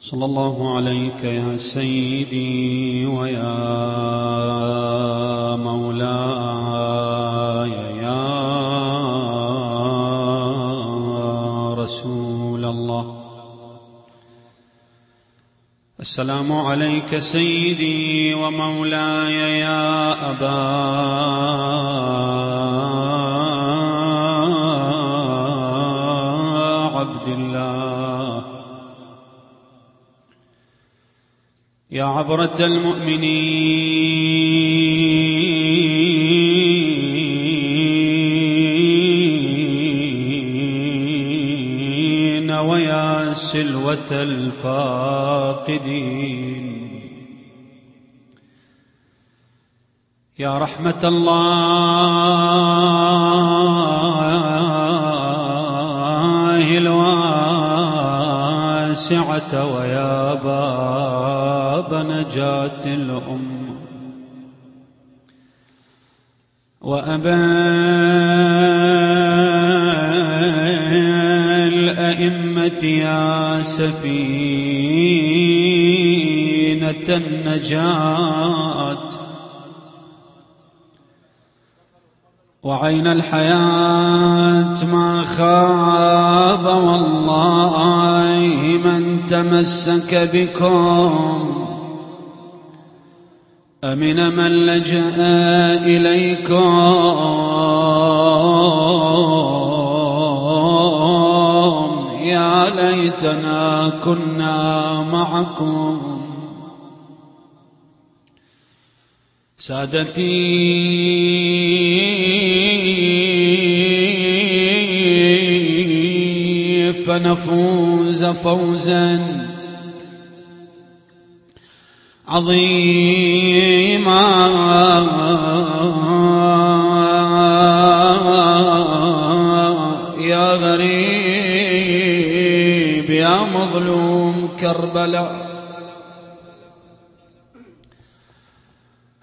صلى الله عليك يا سيدي ويا مولاي يا رسول الله. السلام عليك سيدي ومولاي يا أبا يا عبرة المؤمنين ويا سلوة الفاقدين. يا رحمة الله الواسعة ويا باب نجاة الأمة. وأبا الأئمة يا سفينة النجاة. وعين الحياة ما خاب والله من تمسك بكم. أمن من لجأ إليكم. يا ليتنا كنا معكم. سادتي فنفوز فوزا. عظيما. يا غريب يا مظلوم كربلاء.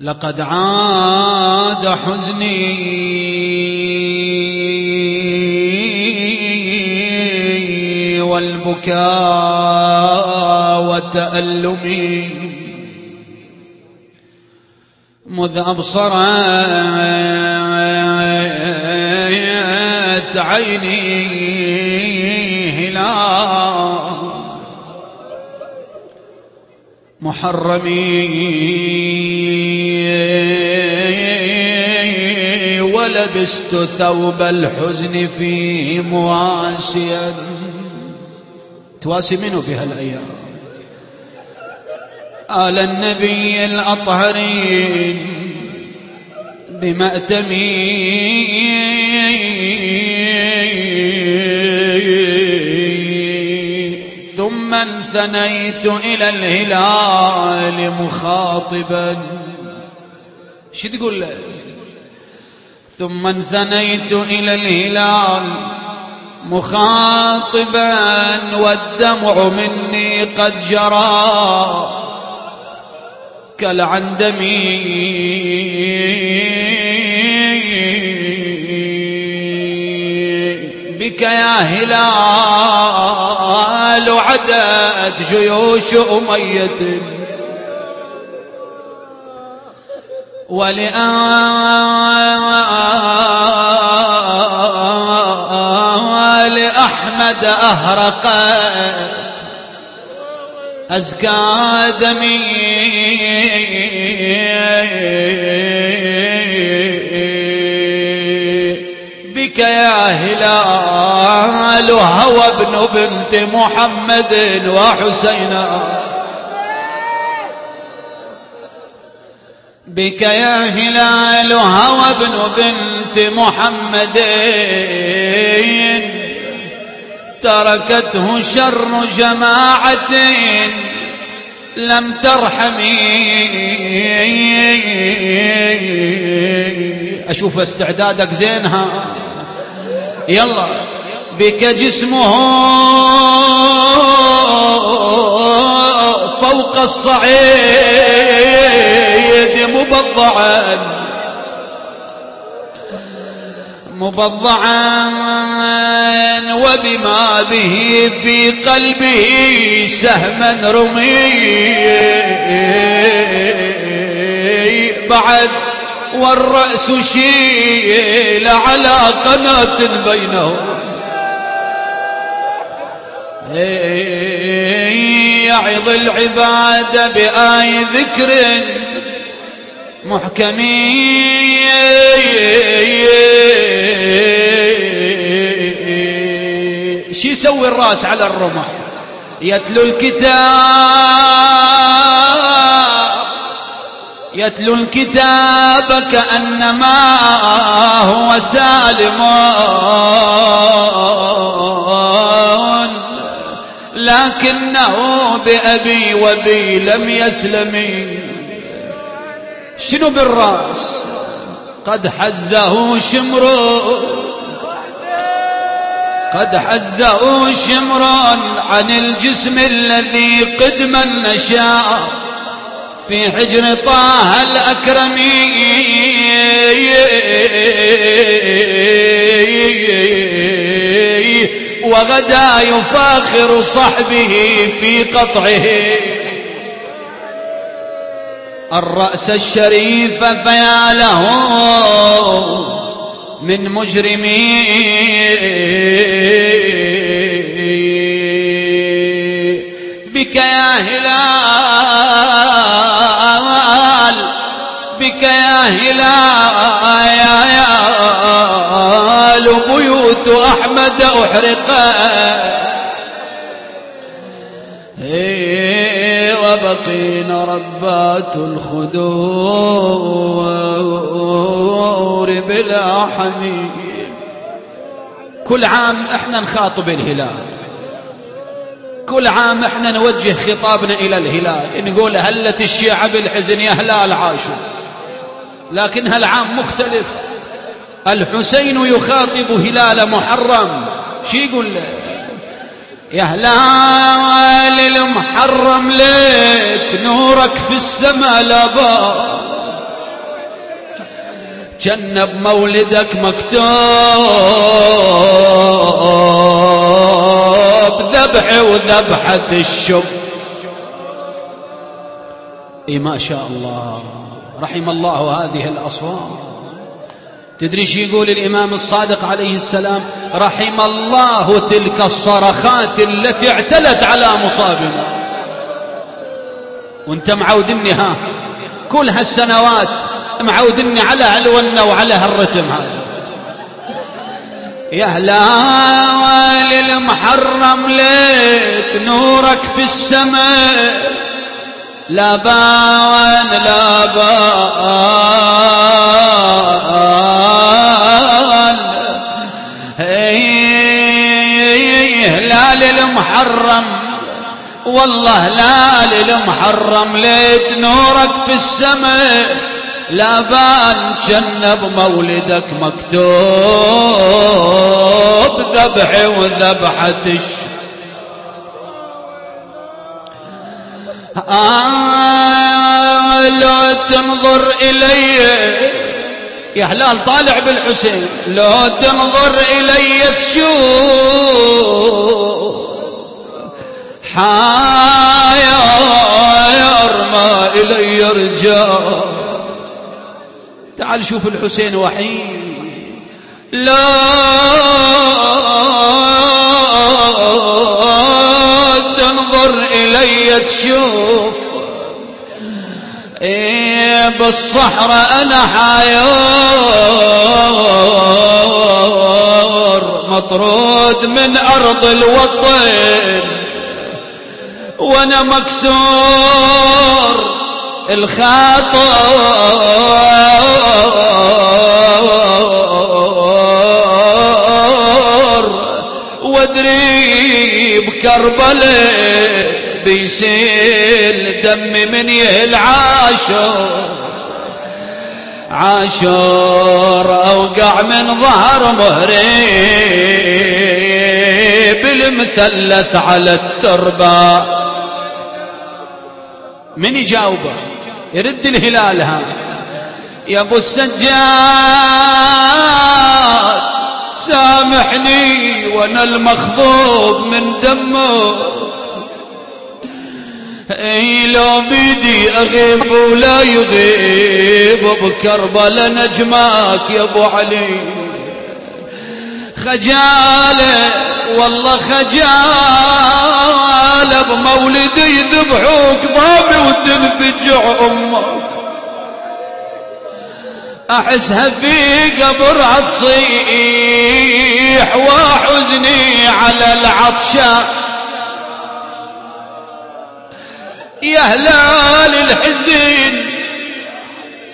لقد عاد حزني. والبكاء وتألمي. مذ أبصرت عيني محرمي ولبست ثوب الحزن فيه مواسيا. تواسي منه في هالأيام؟ آل النبي الأطهرين بمأتمي ثم انثنيت إلى الهلال مخاطبا. شو تقول له ثم انثنيت إلى الهلال مخاطبا والدمع مني قد جرى. كالعندمي بك يا هلال عدت جيوش أمية. ولآل أحمد أهرقت أزكى دمي بك يا هلال هوى ابن بنت محمد وحسينا بك يا هلال هوى ابن بنت محمد. تركته شر جماعة لم ترحمي. أشوف استعدادك زينها يلا بك جسمه فوق الصعيد مبضعا. مبضعا وبما به في قلبه سهما رمي. بعد والرأس شيل على قناة بينهم. يعظ العباد بآي ذكر محكمين. يسوي الرأس على الرمح. يتلو الكتاب. يتلو الكتاب كأنما هو سالم. لكنه بأبي وبي لم يسلم. شنو بالرأس؟ قد حزه شمر قد حزه شمر عن الجسم الذي قدما نشا في حجر طه الأكرم وغدا يفاخر صحبه في قطعه. الرأس الشريف فيا له من مجرمين. بك يا هلال بك يا هلال بيوت أحمد أحرقت وبقين ربات الخدور بلا حميم. كل عام إحنا نخاطب الهلال. كل عام إحنا نوجه خطابنا إلى الهلال. نقول هلت الشيعة بالحزن يا هلال عاشوا. لكن هالعام مختلف. الحسين يخاطب هلال محرم. شي يقول له؟ يا هلال المحرم ليت نورك في السماء لابا جنب مولدك مكتوب. ذبح وذبحة الشب. إي ما شاء الله. رحم الله هذه الأصوات. تدري شو يقول الإمام الصادق عليه السلام؟ رحم الله تلك الصرخات التي اعتلت على مصابنا. وانت معودني ها. كل هالسنوات معودني على هالونة وعلى هالرتم هذا. يا هلا المحرم ليت نورك في السماء لا بان لا بان هلال المحرم والله هلال المحرم ليت نورك في السماء. لا بان جنب مولدك مكتوب ذبح وذبحة الشر آه لو تنظر إلي يا هلال طالع بالحسين لو تنظر إلي تشوف. حاير ما إلي رجال تعال شوف الحسين وحيد. لا تنظر إلي تشوف. إيه بالصحراء أنا حيار مطرود من أرض الوطن. وأنا مكسور. الخاطر وادري بكربلاء بيسيل دمي من يهل عاشور عاشور أوقع من ظهر مهري بالمثلث على التربة. من يجاوبه؟ يرد الهلال ها. يا ابو السجاد سامحني وأنا المخضوب من دمه. إي لو بيدي أغيب ولا يغيب بكربلاء نجماك يا ابو علي. خجالة والله بمولدي يذبحوك ضامي وتنفجع أمك أحسها في قبرها تصيح وحزني على العطشة. يا هلال الحزين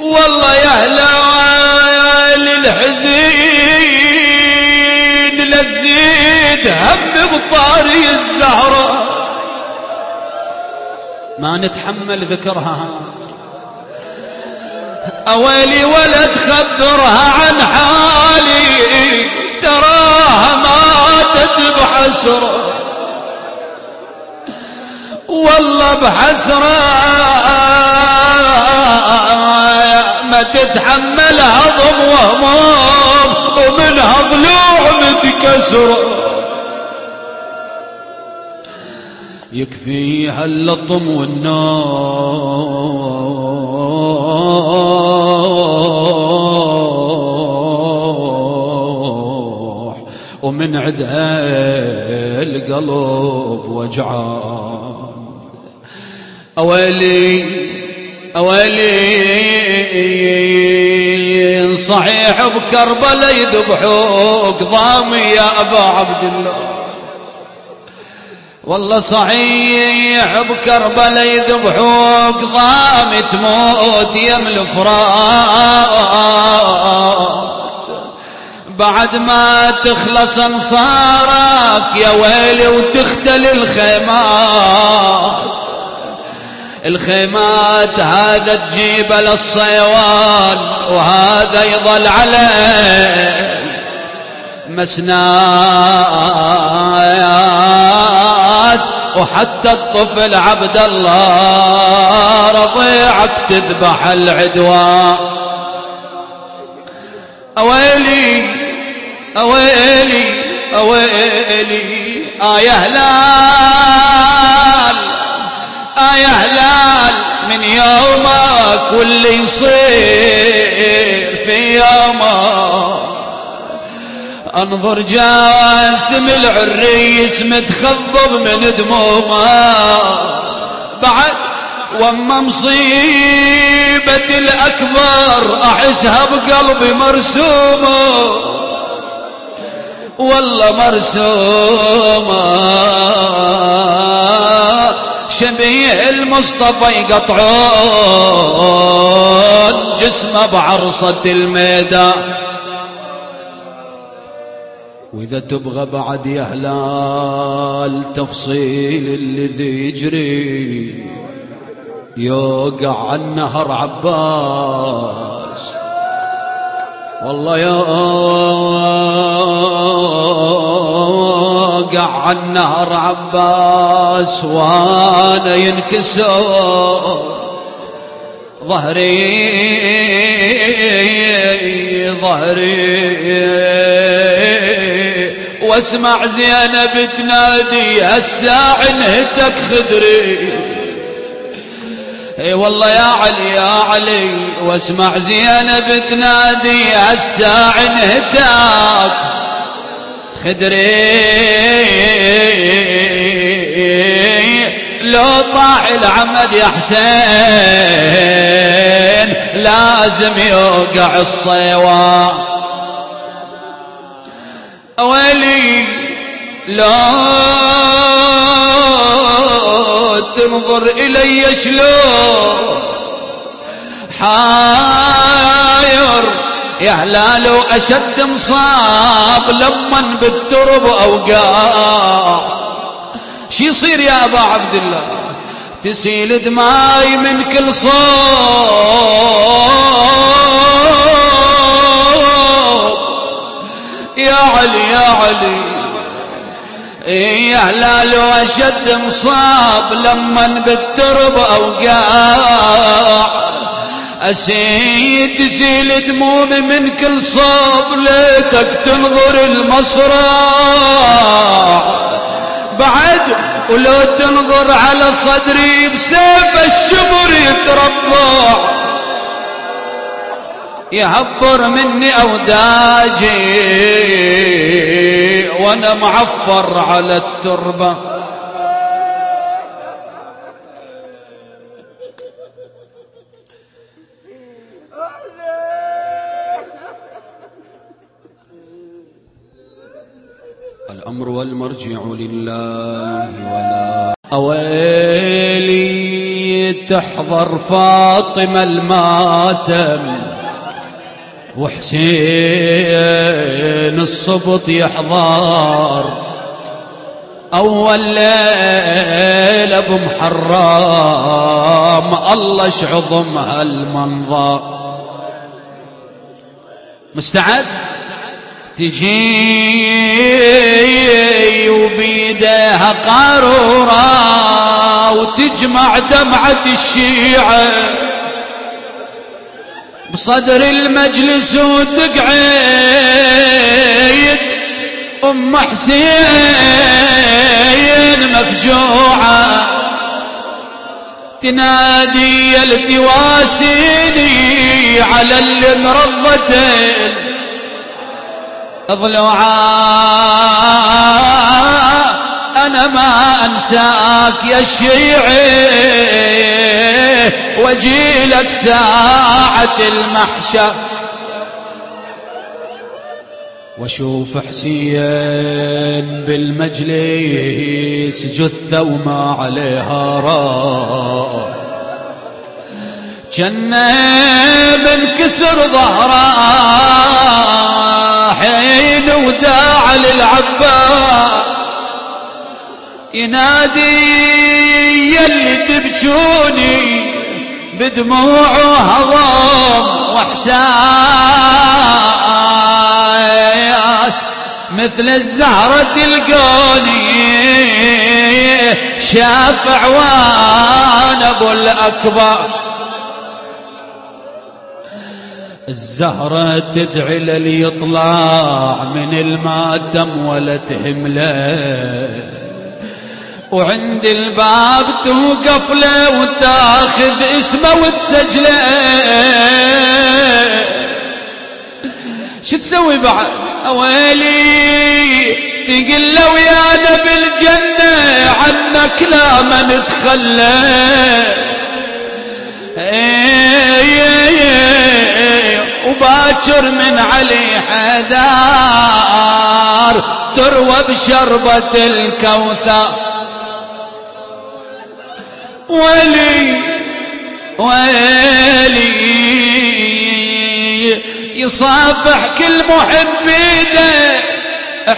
والله يا هلال الحزين لتزيد هم بطاري الزهرة. ما نتحمل ذكرها. أويلي ولد خبرها عن حالي تراها ماتت بحسرة والله بحسرة ما تتحمل هضم وهموم ومنها ضلوع متكسرة يكفيها اللطم والنوح. ومن عدها القلب وجعان. أويلي أويلي صحيح بكربلاء يذبحوك ضامي يا أبا عبد الله. والله صحيح بكربلاء يذبحوك ضامي تموت يم الفرات بعد ما تخلص انصارك يا ويلي وتختل الخيمات. الخيمات هذا تجيب للصيوان وهذا يظل عليه مسنايات وحتى الطفل عبد الله رضيعك تذبح العدوان. أويلي أويلي أويلي آه يا هلال انظر جاسم العريس متخضب من دمومه. بعد واما مصيبة الأكبر أحسها بقلبي مرسومة. والله مرسومة. شبيه المصطفى يقطعون جسمه بعرصة الميدان. وإذا تبغى بعد يا هلال تفصيل الذي يجري يوقع عن نهر عباس. والله يوقع عن نهر عباس وأنا ينكسر. ظهري ظهري. واسمع زينب تنادي هالساع انهتك خدري. اي والله يا علي يا علي واسمع زينب تنادي هالساع انهتك خدري. لو طاح العمد يا حسين لازم يوقع الصيوان لا تنظر إلي شلون. حاير يا هلال وأشد مصاب لمن بالترب أوقع. شي يصير يا أبا عبد الله؟ تسيل دماي من كل صوب. يا علي يا علي. يا هلال واشد مصاب لمن بالترب أوقع. أسيد تزيل دمومي من كل صوب ليتك تنظر المصرع بعد ولو تنظر على صدري بسيف الشمر يتربع. يهبر مني أوداجي وأنا معفر على التربة. الأمر والمرجع لله ولا أويلي تحضر فاطمة الماتم. وحسين الصبط يحضر. أول ليلة بمحرم الله شعظم هالمنظر. مستعد؟ تجي وبيدها قارورة وتجمع دمعة الشيعة. بصدر المجلس وتقعد. أم حسين مفجوعة. تنادي التواسيني على اللي انرضتين ضلوعا أنا ما أنساك يا الشيعي. وجيلك ساعة المحشر. واشوف حسين بالمجلس جثة وما عليها راس جنة من كسر ظهره حين وداع للعباس. ينادي يلي تبجوني بدموع وهضم واحساس مثل الزهرة تلقوني شافع وأنا أبو الأكبر. الزهرة تدعي للي يطلع من الماتم ولا تهمله. وعند الباب توقف له وتاخذ اسمه وتسجله. شو تسوي بعد؟ اويلي تقول له ويانا بالجنة عنك لا ما نتخلى. وباكر من علي حدار تروى بشربة الكوثر. ولي ويلي يصافح كل محب بيده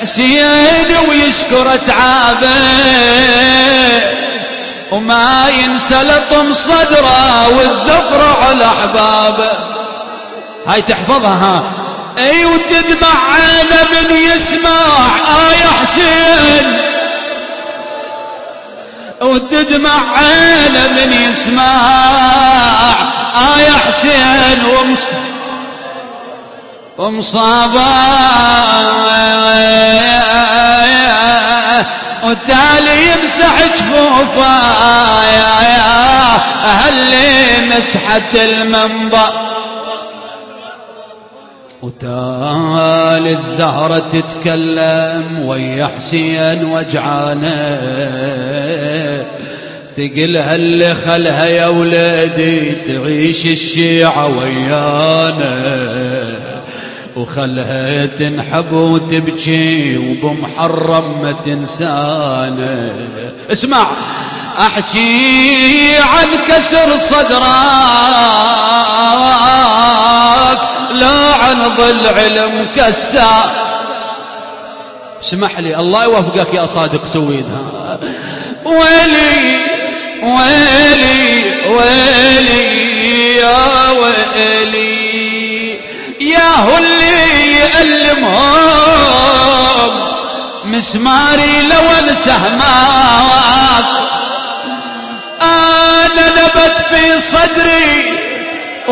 حسين ويشكر تعابه وما ينسى لطم صدره والزفر على أحبابه. هاي تحفظها ها. أي وتدمع عينه من يسمع آية حسين. وتدمع عينه من يسمع. آية حسين ومص ومصابة. والتالي يمسح جفوفه. يا يا أهل مسحة المنبر. وتالي الزهرة تتكلم ويا حسين وجعانة. تقلها اللي خلها يا ولدي تعيش الشيعة ويانا. وخلها تنحب وتبكي وبمحرم ما تنسانا. اسمع أحكي عن كسر صدرك. لا عن ضلع المكسر اسمح لي الله يوفقك يا صادق سويدها. ويلي ويلي ويلي يا ويلي. يا هو اللي يألمهم مسماري لو انسى أنا نبت في صدري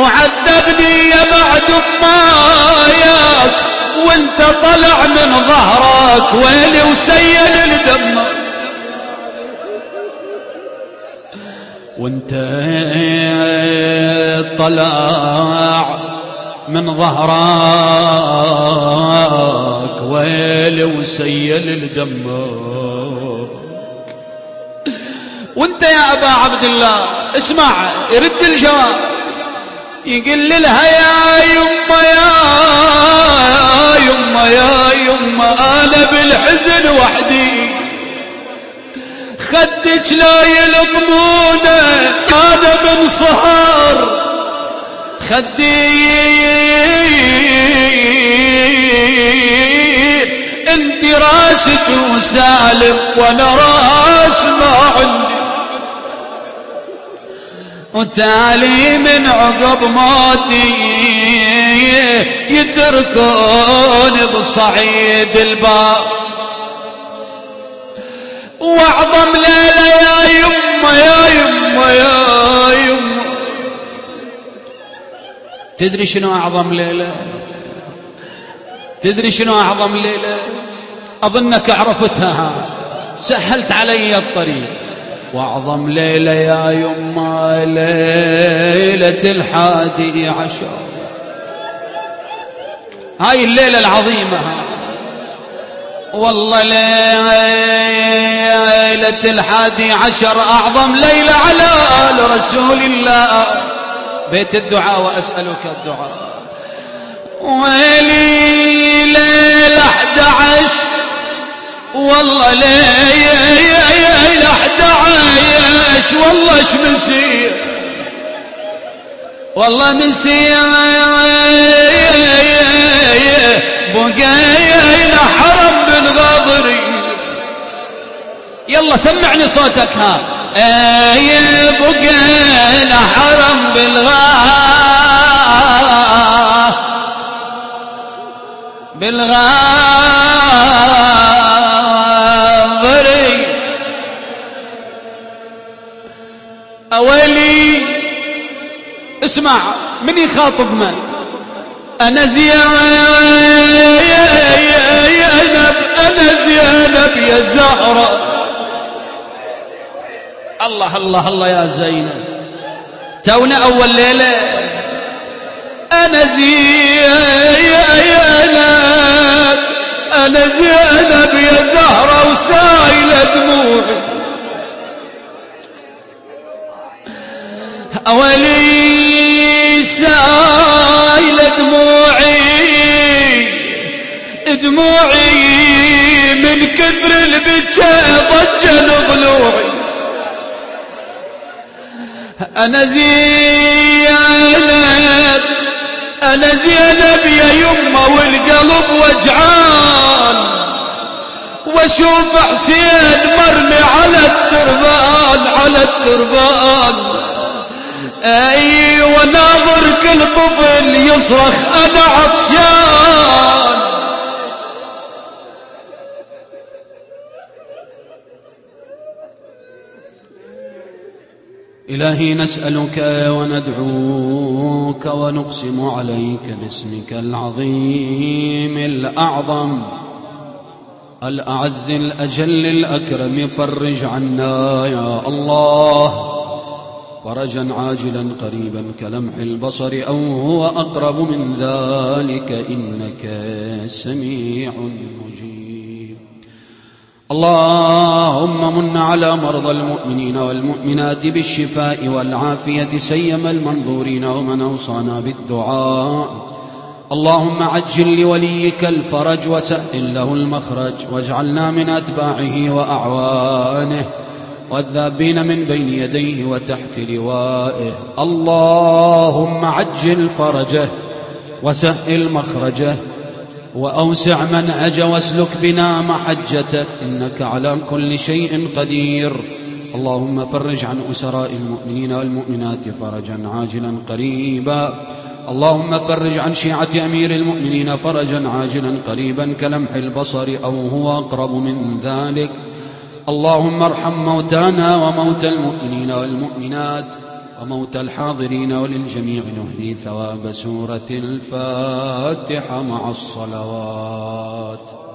وعذبني يا بعد ماياك وانت طلع من ظهرك ويلي وسيل الدم. وانت طلع من ظهرك ويلي وسيل الدمك وانت يا أبا عبد الله اسمع يرد الجواب. يقول لها يا يما يا يما يا يما أنا بالحزن وحدي خدك لا يلطمونه أنا من صهار خدي أنت راسك وسالم وأنا راس ما عندي وتالي من عقب موتي يتركون بصعيد الباب واعظم ليلة يا يمه يا يمه يا يمه تدري شنو أعظم ليلة؟ تدري شنو أعظم ليلة؟ أظنك عرفتها. سهلت علي الطريق. وأعظم ليلة يا يما ليلة الحادي عشر. هاي الليلة العظيمة. والله ليلة الحادي عشر أعظم ليلة على آل رسول الله. بيت الدعاء وأسألك الدعاء. ويلي ليل أحد عشر. والله ليل أحد عشر والله اش مسير والله مسير بقينا حرم من غضري يلا سمعني صوتك ها. اي بقينا حرم بالغاه بالغاضري أولي اسمع من يخاطب من أنا زينب أنا زينب يا زهرة. الله الله الله يا زينب. تونا أول ليلة. أنا زينب. دموعي من كثر البكاء ضجن ضلوعي أنا زينب أنا زينب يا يمه والقلب وجعان. وأشوف حسين مرمي على التربان على التربان. أي وناظر كل طفل يصرخ أنا عطشان. إلهي نسألك وندعوك ونقسم عليك باسمك العظيم الأعظم. الأعز الأجل الأكرم فرج عنا يا الله. فرجا عاجلا قريبا كلمح البصر أو هو أقرب من ذلك إنك سميع مجيب. اللهم من على مرضى المؤمنين والمؤمنات بالشفاء والعافية سيما المنظورين ومن أوصانا بالدعاء. اللهم عجل لوليك الفرج وسهل له المخرج واجعلنا من أتباعه وأعوانه والذابين من بين يديه وتحت لوائه. اللهم عجل فرجه وسهل مخرجه وأوسع منهج واسلك بنا محجته إنك على كل شيء قدير. اللهم فرج عن أسراء المؤمنين والمؤمنات فرجا عاجلا قريبا. اللهم فرج عن شيعة أمير المؤمنين فرجا عاجلا قريبا كلمح البصر أو هو أقرب من ذلك. اللهم ارحم موتانا وموتى المؤمنين والمؤمنات. وموتى الحاضرين وللجميع نهدي ثواب سورة الفاتحة مع الصلوات.